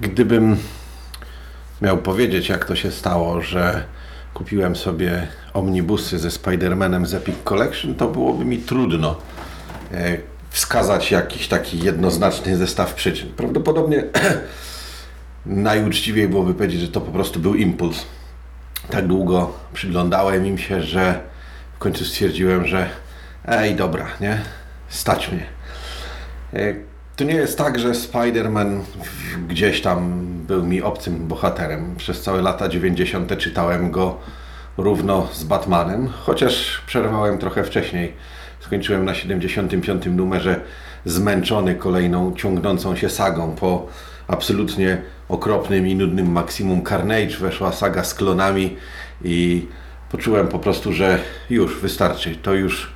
Gdybym miał powiedzieć, jak to się stało, że kupiłem sobie omnibusy ze Spider-Manem z Epic Collection, to byłoby mi trudno e, wskazać jakiś taki jednoznaczny zestaw przyczyn. Prawdopodobnie najuczciwiej byłoby powiedzieć, że to po prostu był impuls. Tak długo przyglądałem im się, że w końcu stwierdziłem, że ej, dobra, nie? Stać mnie. To nie jest tak, że Spider-Man gdzieś tam był mi obcym bohaterem. Przez całe lata 90. czytałem go równo z Batmanem, chociaż przerwałem trochę wcześniej. Skończyłem na 75. numerze zmęczony kolejną ciągnącą się sagą. Po absolutnie okropnym i nudnym Maximum Carnage weszła saga z klonami i poczułem po prostu, że już wystarczy. To już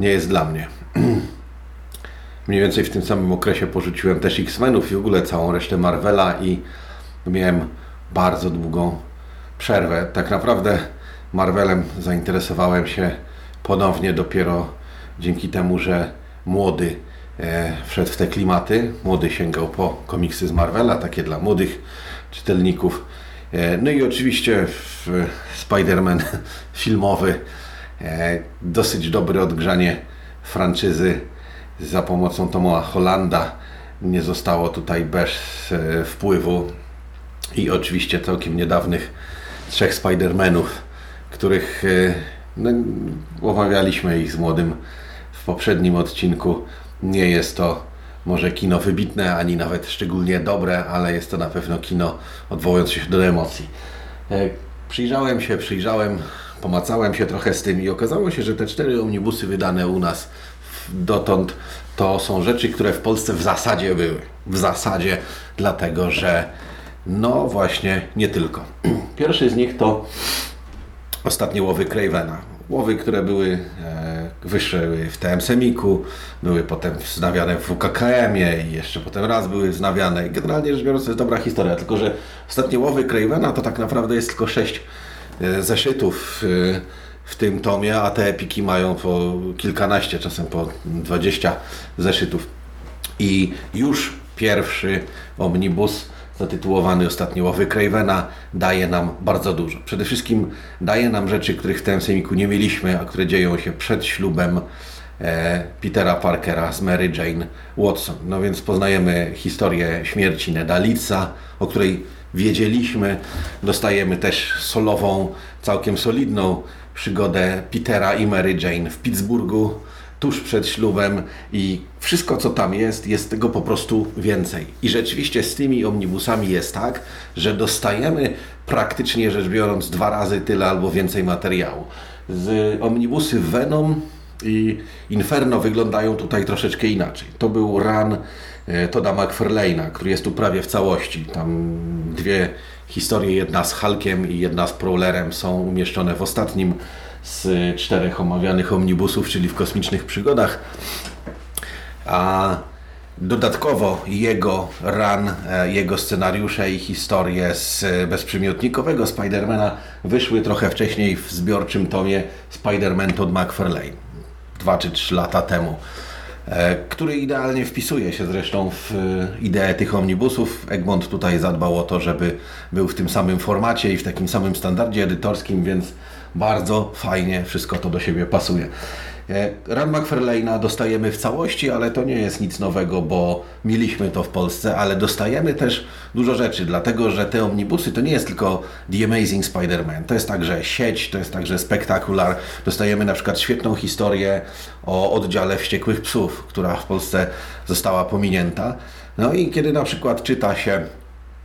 nie jest dla mnie. Mniej więcej w tym samym okresie porzuciłem też X-Menów i w ogóle całą resztę Marvela i miałem bardzo długą przerwę. Tak naprawdę Marvelem zainteresowałem się ponownie dopiero dzięki temu, że młody e, wszedł w te klimaty. Młody sięgał po komiksy z Marvela, takie dla młodych czytelników. E, no i oczywiście Spider-Man filmowy, e, dosyć dobre odgrzanie franczyzy za pomocą Toma Hollanda nie zostało tutaj bez e, wpływu i oczywiście całkiem niedawnych trzech Spider-Manów, których e, no, omawialiśmy ich z młodym w poprzednim odcinku. Nie jest to może kino wybitne, ani nawet szczególnie dobre, ale jest to na pewno kino odwołujące się do emocji. E, Przyjrzałem się, przyjrzałem, pomacałem się trochę z tym i okazało się, że te cztery omnibusy wydane u nas dotąd to są rzeczy, które w Polsce w zasadzie były. W zasadzie dlatego, że no właśnie nie tylko. Pierwszy z nich to ostatnie łowy Cravena. Łowy, które były e, wyższe w TM Semiku, były potem wznawiane w WKKM-ie i jeszcze potem raz były wznawiane. Generalnie rzecz biorąc to jest dobra historia, tylko że ostatnie łowy Cravena to tak naprawdę jest tylko sześć e, zeszytów e, w tym tomie, a te epiki mają po kilkanaście, czasem po 20 zeszytów. I już pierwszy omnibus zatytułowany ostatnio Łowy Cravena daje nam bardzo dużo. Przede wszystkim daje nam rzeczy, których w tym semiku nie mieliśmy, a które dzieją się przed ślubem e, Petera Parkera z Mary Jane Watson. No więc poznajemy historię śmierci Neda Leedsa, o której wiedzieliśmy. Dostajemy też solową, całkiem solidną przygodę Petera i Mary Jane w Pittsburghu tuż przed ślubem i wszystko co tam jest, jest tego po prostu więcej. I rzeczywiście z tymi omnibusami jest tak, że dostajemy praktycznie rzecz biorąc dwa razy tyle albo więcej materiału. Z omnibusy Venom i Inferno wyglądają tutaj troszeczkę inaczej. To był run e, Toda McFarlane'a, który jest tu prawie w całości. Tam dwie historie, jedna z Hulkiem i jedna z Prowlerem są umieszczone w ostatnim z czterech omawianych omnibusów, czyli w Kosmicznych Przygodach. A dodatkowo jego run, e, jego scenariusze i historie z bezprzymiotnikowego Spidermana wyszły trochę wcześniej w zbiorczym tomie Spider-Man Todd McFarlane. Dwa czy trzy lata temu. E, Który idealnie wpisuje się zresztą w e, ideę tych omnibusów. Egmont tutaj zadbał o to, żeby był w tym samym formacie i w takim samym standardzie edytorskim, więc bardzo fajnie wszystko to do siebie pasuje. E, Run McFarlane'a dostajemy w całości, ale to nie jest nic nowego, bo mieliśmy to w Polsce, ale dostajemy też dużo rzeczy, dlatego że te omnibusy to nie jest tylko The Amazing Spider-Man, to jest także sieć, to jest także spektakular. Dostajemy na przykład świetną historię o oddziale wściekłych psów, która w Polsce została pominięta. No i kiedy na przykład czyta się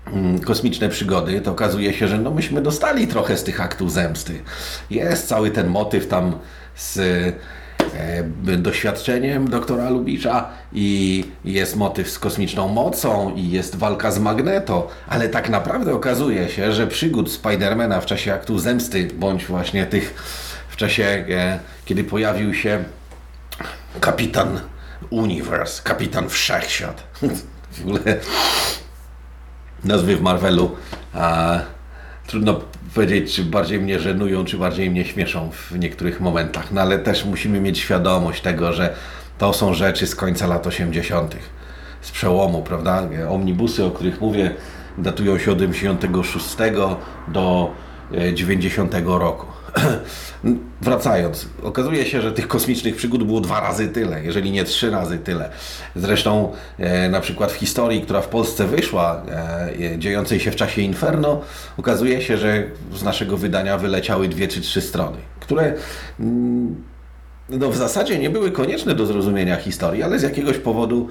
mm, kosmiczne przygody, to okazuje się, że no myśmy dostali trochę z tych aktów zemsty. Jest cały ten motyw tam z doświadczeniem doktora Lubicza i jest motyw z kosmiczną mocą i jest walka z Magneto, ale tak naprawdę okazuje się, że przygód Spidermana w czasie aktu zemsty, bądź właśnie tych w czasie, e, kiedy pojawił się kapitan Universe, kapitan Wszechświat. W ogóle nazwy w Marvelu. A, trudno powiedzieć, czy bardziej mnie żenują, czy bardziej mnie śmieszą w niektórych momentach. No ale też musimy mieć świadomość tego, że to są rzeczy z końca lat 80., z przełomu, prawda? Omnibusy, o których mówię, datują się od 86 do e, 90 roku. Wracając, okazuje się, że tych kosmicznych przygód było dwa razy tyle, jeżeli nie trzy razy tyle. Zresztą e, na przykład w historii, która w Polsce wyszła, e, dziejącej się w czasie Inferno, okazuje się, że z naszego wydania wyleciały dwie czy trzy strony, które mm, no w zasadzie nie były konieczne do zrozumienia historii, ale z jakiegoś powodu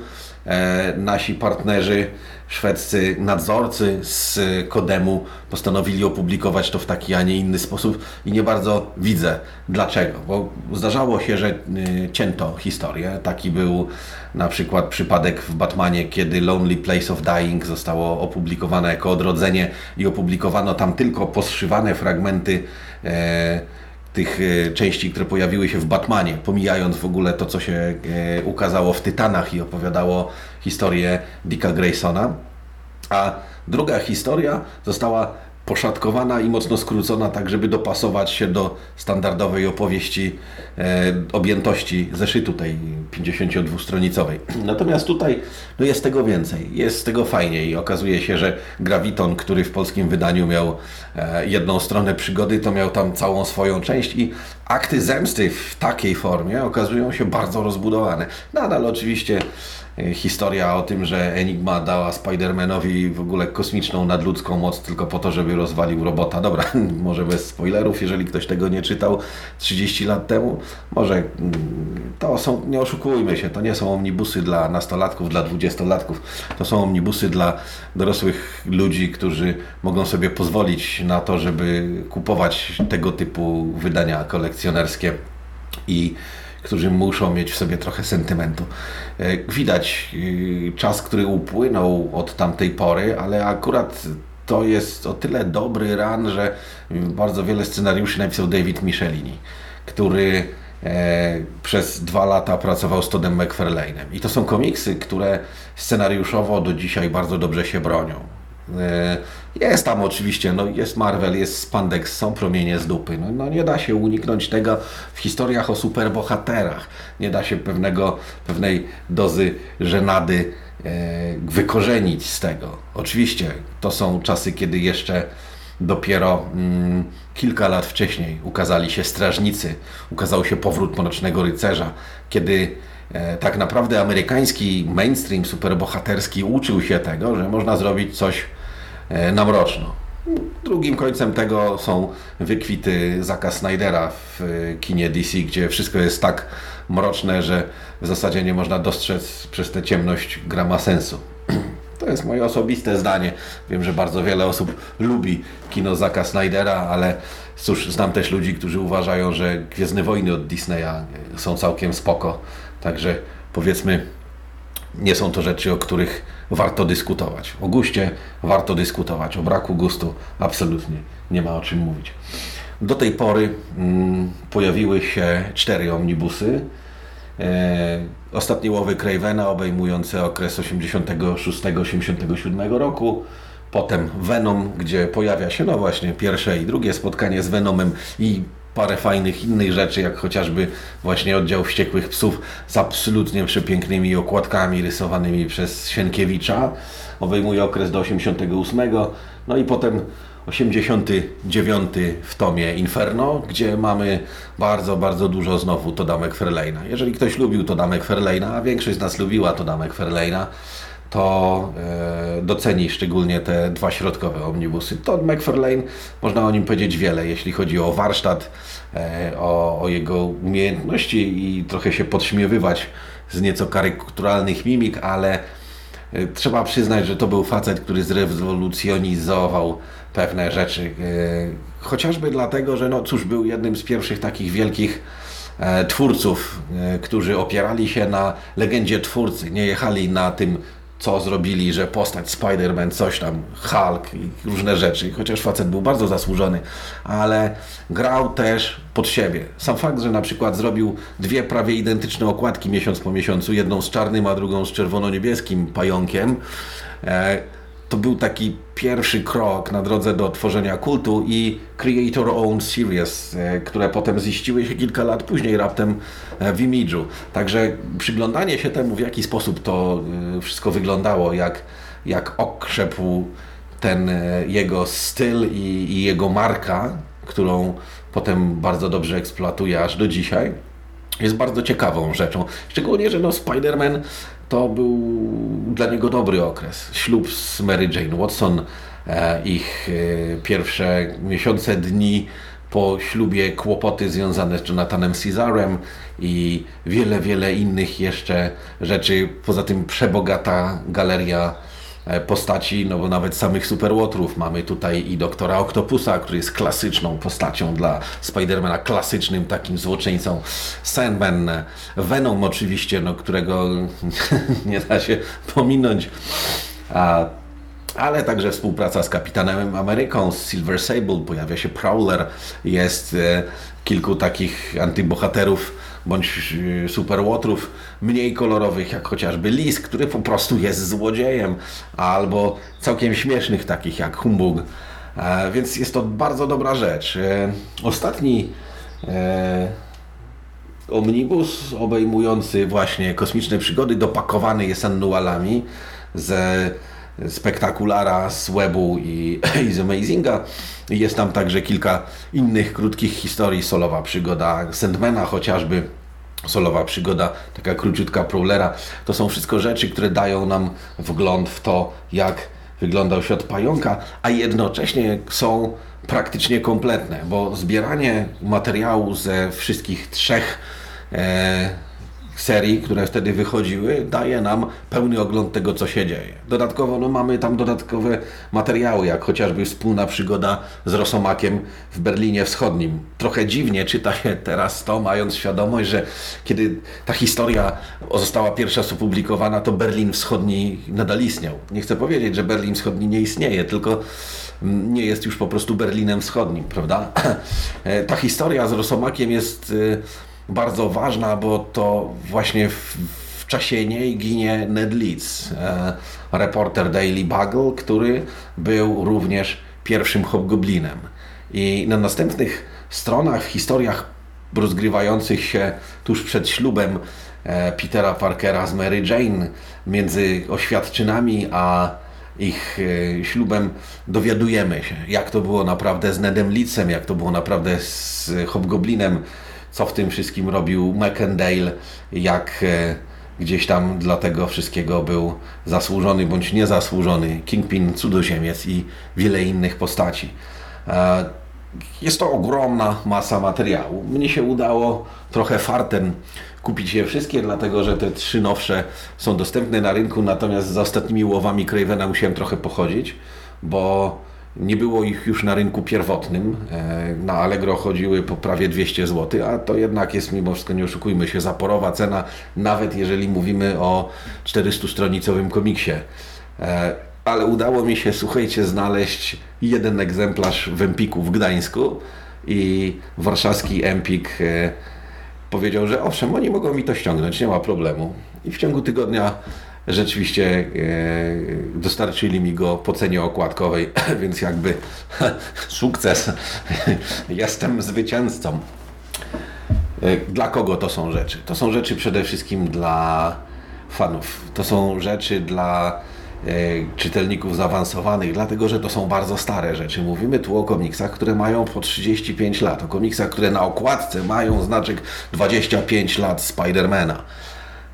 e, nasi partnerzy, szwedzcy nadzorcy z Kodemu postanowili opublikować to w taki, a nie inny sposób i nie bardzo widzę dlaczego, bo zdarzało się, że y, cięto historię. Taki był na przykład przypadek w Batmanie, kiedy Lonely Place of Dying zostało opublikowane jako odrodzenie i opublikowano tam tylko poszywane fragmenty e, tych e, części, które pojawiły się w Batmanie, pomijając w ogóle to, co się e, ukazało w Tytanach i opowiadało historię Dicka Graysona. A druga historia została poszatkowana i mocno skrócona, tak żeby dopasować się do standardowej opowieści e, objętości zeszytu tej 52-stronicowej. Natomiast tutaj no jest tego więcej, jest tego fajniej okazuje się, że Graviton, który w polskim wydaniu miał e, jedną stronę przygody, to miał tam całą swoją część i akty zemsty w takiej formie okazują się bardzo rozbudowane. Nadal oczywiście historia o tym, że Enigma dała Spider-Manowi w ogóle kosmiczną, nadludzką moc tylko po to, żeby rozwalił robota. Dobra, może bez spoilerów, jeżeli ktoś tego nie czytał 30 lat temu. Może mm, to są, nie oszukujmy się, to nie są omnibusy dla nastolatków, dla dwudziestolatków. To są omnibusy dla dorosłych ludzi, którzy mogą sobie pozwolić na to, żeby kupować tego typu wydania kolekcjonerskie i którzy muszą mieć w sobie trochę sentymentu. E, Widać y, czas, który upłynął od tamtej pory, ale akurat to jest o tyle dobry ran, że bardzo wiele scenariuszy napisał David Michelini, który e, przez dwa lata pracował z Toddem McFarlane'em. I to są komiksy, które scenariuszowo do dzisiaj bardzo dobrze się bronią. E, Jest tam oczywiście, no jest Marvel, jest Spandex, są promienie z dupy. No, no nie da się uniknąć tego w historiach o superbohaterach. Nie da się pewnego, pewnej dozy żenady e, wykorzenić z tego. Oczywiście to są czasy, kiedy jeszcze dopiero mm, kilka lat wcześniej ukazali się Strażnicy, ukazał się powrót Mrocznego Rycerza, kiedy e, tak naprawdę amerykański mainstream superbohaterski uczył się tego, że można zrobić coś na mroczno. Drugim końcem tego są wykwity Zaka Snydera w e, kinie DC, gdzie wszystko jest tak mroczne, że w zasadzie nie można dostrzec przez tę ciemność grama sensu. To jest moje osobiste zdanie. Wiem, że bardzo wiele osób lubi kino Zaka Snydera, ale cóż, znam też ludzi, którzy uważają, że Gwiezdne Wojny od Disneya są całkiem spoko. Także powiedzmy, nie są to rzeczy, o których warto dyskutować. O guście warto dyskutować, o braku gustu absolutnie nie ma o czym mówić. Do tej pory mm, pojawiły się cztery omnibusy. E, ostatnie łowy Cravena obejmujące okres 86-87 roku. Potem Venom, gdzie pojawia się no właśnie pierwsze i drugie spotkanie z Venomem i parę fajnych innych rzeczy, jak chociażby właśnie oddział wściekłych psów z absolutnie przepięknymi okładkami rysowanymi przez Sienkiewicza. Obejmuje okres do 88. No i potem 89 w tomie Inferno, gdzie mamy bardzo, bardzo dużo znowu Toda McFarlane'a. Jeżeli ktoś lubił Toda McFarlane'a, a większość z nas lubiła Toda McFarlane'a, to e, doceni szczególnie te dwa środkowe omnibusy. Todd McFarlane, można o nim powiedzieć wiele, jeśli chodzi o warsztat, e, o, o jego umiejętności i trochę się podśmiewywać z nieco karykaturalnych mimik, ale e, trzeba przyznać, że to był facet, który zrewolucjonizował pewne rzeczy. Chociażby dlatego, że no cóż, był jednym z pierwszych takich wielkich twórców, którzy opierali się na legendzie twórcy, nie jechali na tym, co zrobili, że postać Spider-Man, coś tam, Hulk i różne rzeczy, chociaż facet był bardzo zasłużony, ale grał też pod siebie. Sam fakt, że na przykład zrobił dwie prawie identyczne okładki miesiąc po miesiącu, jedną z czarnym, a drugą z czerwono-niebieskim pająkiem, e, to był taki pierwszy krok na drodze do tworzenia kultu i Creator Owned Series, e, które potem ziściły się kilka lat później raptem e, w imidżu. Także przyglądanie się temu, w jaki sposób to e, wszystko wyglądało, jak, jak okrzepł ten jego styl i, i jego marka, którą potem bardzo dobrze eksploatuje aż do dzisiaj, jest bardzo ciekawą rzeczą. Szczególnie, że no Spider-Man to był dla niego dobry okres. Ślub z Mary Jane Watson, e, ich e, pierwsze miesiące, dni po ślubie, kłopoty związane z Jonathanem Cesarem i wiele, wiele innych jeszcze rzeczy. Poza tym przebogata galeria postaci, no bo nawet samych superłotrów mamy tutaj i doktora Octopusa, który jest klasyczną postacią dla Spidermana, klasycznym takim złoczyńcą. Sandman, e, Venom oczywiście, no którego nie da się pominąć. A, ale także współpraca z Kapitanem Ameryką, z Silver Sable, pojawia się Prowler, jest e, kilku takich antybohaterów bądź e, superłotrów mniej kolorowych, jak chociażby Lis, który po prostu jest złodziejem, albo całkiem śmiesznych takich jak Humbug. E, więc jest to bardzo dobra rzecz. E, ostatni omnibus obejmujący właśnie kosmiczne przygody dopakowany jest annualami ze spektakulara z Webu i, i z Amazinga. Jest tam także kilka innych krótkich historii, solowa przygoda Sandmana chociażby, solowa przygoda, taka króciutka Prowlera. To są wszystko rzeczy, które dają nam wgląd w to, jak wyglądał świat pająka, a jednocześnie są praktycznie kompletne, bo zbieranie materiału ze wszystkich trzech e, serii, które wtedy wychodziły, daje nam pełny ogląd tego, co się dzieje. Dodatkowo no, mamy tam dodatkowe materiały, jak chociażby wspólna przygoda z Rosomakiem w Berlinie Wschodnim. Trochę dziwnie czyta się teraz to, mając świadomość, że kiedy ta historia została pierwsza opublikowana, to Berlin Wschodni nadal istniał. Nie chcę powiedzieć, że Berlin Wschodni nie istnieje, tylko mm, nie jest już po prostu Berlinem Wschodnim, prawda? E, Ta historia z Rosomakiem jest y, bardzo ważna, bo to właśnie w, w czasie niej ginie Ned Leeds, e, reporter Daily Bugle, który był również pierwszym hobgoblinem. I na następnych stronach, historiach rozgrywających się tuż przed ślubem e, Petera Parkera z Mary Jane, między oświadczynami a ich e, ślubem dowiadujemy się, jak to było naprawdę z Nedem Leedsem, jak to było naprawdę z Hobgoblinem, co w tym wszystkim robił McEndale, jak e, gdzieś tam dla tego wszystkiego był zasłużony bądź niezasłużony Kingpin, Cudzoziemiec i wiele innych postaci. E, Jest to ogromna masa materiału. Mnie się udało trochę fartem kupić je wszystkie, dlatego że te trzy nowsze są dostępne na rynku, natomiast za ostatnimi łowami Cravena musiałem trochę pochodzić, bo nie było ich już na rynku pierwotnym. E, Na Allegro chodziły po prawie 200 zł, a to jednak jest mimo wszystko, nie oszukujmy się, zaporowa cena, nawet jeżeli mówimy o 400-stronicowym komiksie. E, Ale udało mi się, słuchajcie, znaleźć jeden egzemplarz w Empiku w Gdańsku i warszawski Empik e, powiedział, że owszem, oni mogą mi to ściągnąć, nie ma problemu. I w ciągu tygodnia rzeczywiście e, dostarczyli mi go po cenie okładkowej, więc jakby sukces. Jestem zwycięzcą. E, Dla kogo to są rzeczy? To są rzeczy przede wszystkim dla fanów. To są rzeczy dla e, czytelników zaawansowanych, dlatego że to są bardzo stare rzeczy. Mówimy tu o komiksach, które mają po 35 lat, o komiksach, które na okładce mają znaczek 25 lat Spidermana.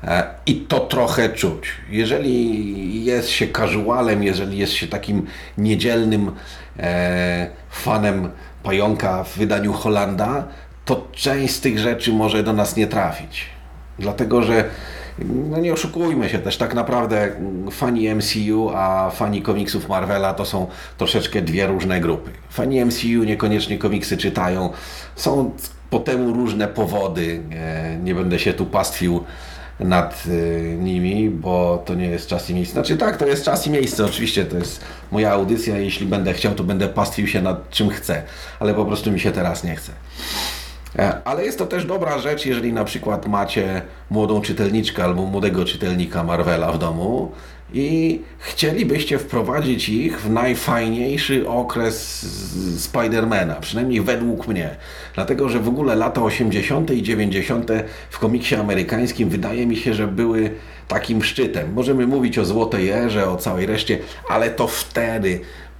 E, I to trochę czuć. Jeżeli jest się casualem, jeżeli jest się takim niedzielnym e, fanem pająka w wydaniu Holanda, to część z tych rzeczy może do nas nie trafić. Dlatego, że no nie oszukujmy się też, tak naprawdę fani MCU, a fani komiksów Marvela to są troszeczkę dwie różne grupy. Fani MCU niekoniecznie komiksy czytają, są po temu różne powody. E, nie będę się tu pastwił nad e, nimi, bo to nie jest czas i miejsce. Znaczy tak, to jest czas i miejsce, oczywiście to jest moja audycja, jeśli będę chciał, to będę pastwił się nad czym chcę, ale po prostu mi się teraz nie chce. E, Ale jest to też dobra rzecz, jeżeli na przykład macie młodą czytelniczkę albo młodego czytelnika Marvela w domu i chcielibyście wprowadzić ich w najfajniejszy okres Spidermana, przynajmniej według mnie. Dlatego, że w ogóle lata 80. i 90. w komiksie amerykańskim wydaje mi się, że były takim szczytem. Możemy mówić o Złotej Erze, o całej reszcie, ale to wtedy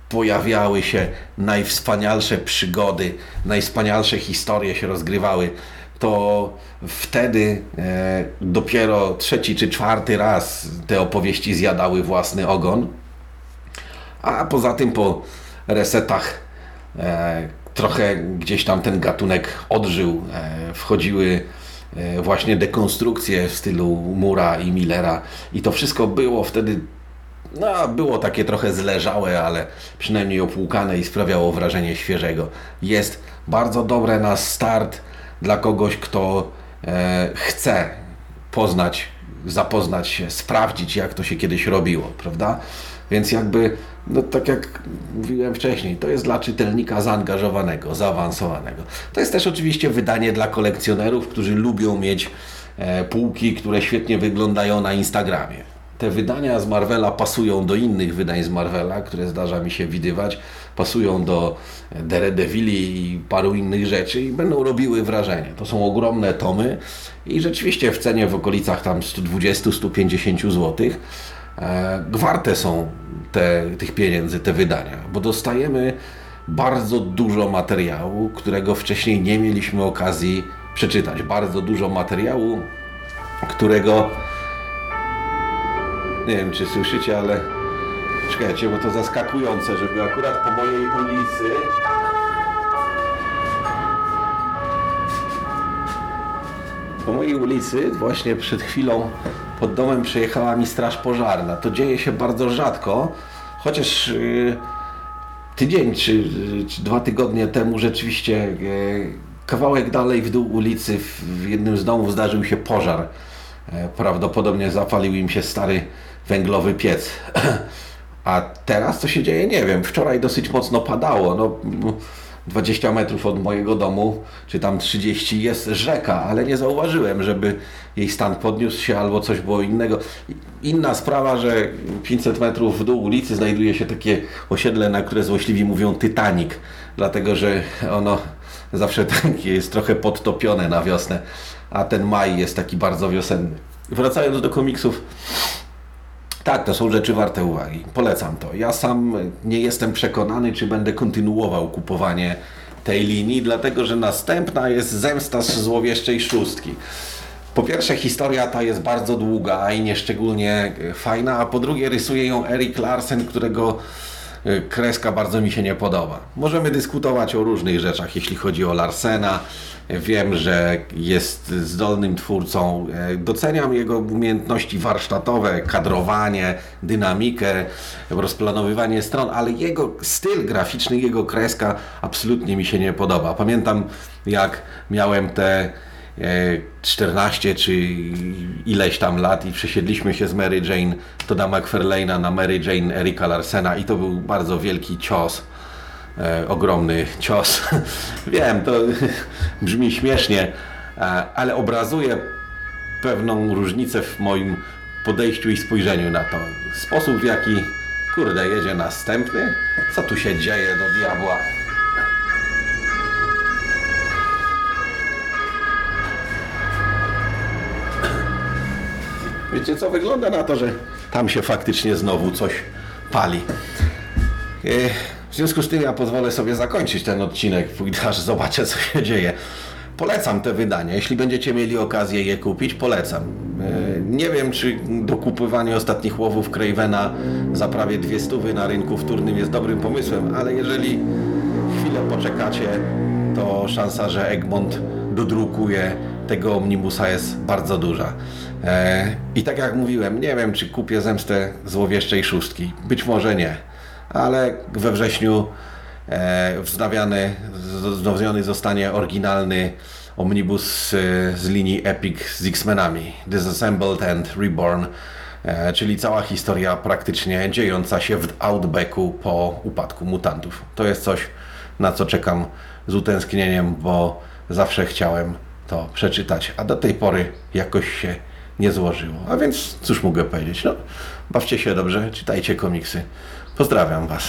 pojawiały się najwspanialsze przygody, najwspanialsze historie się rozgrywały, to wtedy e, dopiero trzeci czy czwarty raz te opowieści zjadały własny ogon. A poza tym po resetach e, trochę gdzieś tam ten gatunek odżył. E, wchodziły e, właśnie dekonstrukcje w stylu Mura i Millera i to wszystko było wtedy no, było takie trochę zleżałe, ale przynajmniej opłukane i sprawiało wrażenie świeżego. Jest bardzo dobre na start dla kogoś, kto e, chce poznać, zapoznać się, sprawdzić, jak to się kiedyś robiło, prawda? Więc jakby, no tak jak mówiłem wcześniej, to jest dla czytelnika zaangażowanego, zaawansowanego. To jest też oczywiście wydanie dla kolekcjonerów, którzy lubią mieć e, półki, które świetnie wyglądają na Instagramie. Te wydania z Marvela pasują do innych wydań z Marvela, które zdarza mi się widywać, pasują do Daredevili i paru innych rzeczy i będą robiły wrażenie. To są ogromne tomy i rzeczywiście w cenie w okolicach tam 120-150 zł e, warte są te, tych pieniędzy, te wydania, bo dostajemy bardzo dużo materiału, którego wcześniej nie mieliśmy okazji przeczytać. Bardzo dużo materiału, którego nie wiem, czy słyszycie, ale czekajcie, bo to zaskakujące, żeby akurat po mojej ulicy po mojej ulicy właśnie przed chwilą pod domem przejechała mi straż pożarna. To dzieje się bardzo rzadko, chociaż yy, tydzień czy, czy dwa tygodnie temu rzeczywiście e, kawałek dalej w dół ulicy w, w jednym z domów zdarzył się pożar. E, Prawdopodobnie zapalił im się stary węglowy piec. A teraz co się dzieje? Nie wiem. Wczoraj dosyć mocno padało. No, m, 20 metrów od mojego domu, czy tam 30 jest rzeka, ale nie zauważyłem, żeby jej stan podniósł się albo coś było innego. Inna sprawa, że 500 metrów w dół ulicy znajduje się takie osiedle, na które złośliwi mówią Titanic, dlatego że ono zawsze takie jest trochę podtopione na wiosnę, a ten maj jest taki bardzo wiosenny. Wracając do komiksów, tak, to są rzeczy warte uwagi. Polecam to. Ja sam nie jestem przekonany, czy będę kontynuował kupowanie tej linii, dlatego że następna jest zemsta z złowieszczej szóstki. Po pierwsze, historia ta jest bardzo długa i nieszczególnie fajna, a po drugie, rysuje ją Eric Larsen, którego kreska bardzo mi się nie podoba. Możemy dyskutować o różnych rzeczach, jeśli chodzi o Larsena. Wiem, że jest zdolnym twórcą. E, Doceniam jego umiejętności warsztatowe, kadrowanie, dynamikę, rozplanowywanie stron, ale jego styl graficzny, jego kreska absolutnie mi się nie podoba. Pamiętam, jak miałem te 14 czy ileś tam lat i przesiedliśmy się z Mary Jane Toda McFarlane'a na Mary Jane Erika Larsena i to był bardzo wielki cios e, ogromny cios. Wiem, to brzmi śmiesznie, e, ale obrazuje pewną różnicę w moim podejściu i spojrzeniu na to. Sposób w jaki, kurde, jedzie następny? Co tu się dzieje do diabła? Wiecie co, wygląda na to, że tam się faktycznie znowu coś pali. E, W związku z tym ja pozwolę sobie zakończyć ten odcinek, aż zobaczę co się dzieje. Polecam te wydania, jeśli będziecie mieli okazję je kupić, polecam. E, Nie wiem, czy dokupywanie ostatnich łowów Cravena za prawie dwie stówy na rynku wtórnym jest dobrym pomysłem, ale jeżeli chwilę poczekacie, to szansa, że Egmont dodrukuje tego omnibusa jest bardzo duża. E, I tak jak mówiłem, nie wiem, czy kupię zemstę złowieszczej szóstki. Być może nie, ale we wrześniu e, wznawiany, wznowiony zostanie oryginalny omnibus e, z linii Epic z X-Menami, Disassembled and Reborn, czyli cała historia praktycznie dziejąca się w Outbacku po upadku mutantów. To jest coś, na co czekam z utęsknieniem, bo zawsze chciałem to przeczytać, a do tej pory jakoś się nie złożyło. A więc cóż mogę powiedzieć? No, bawcie się dobrze, czytajcie komiksy. Pozdrawiam Was.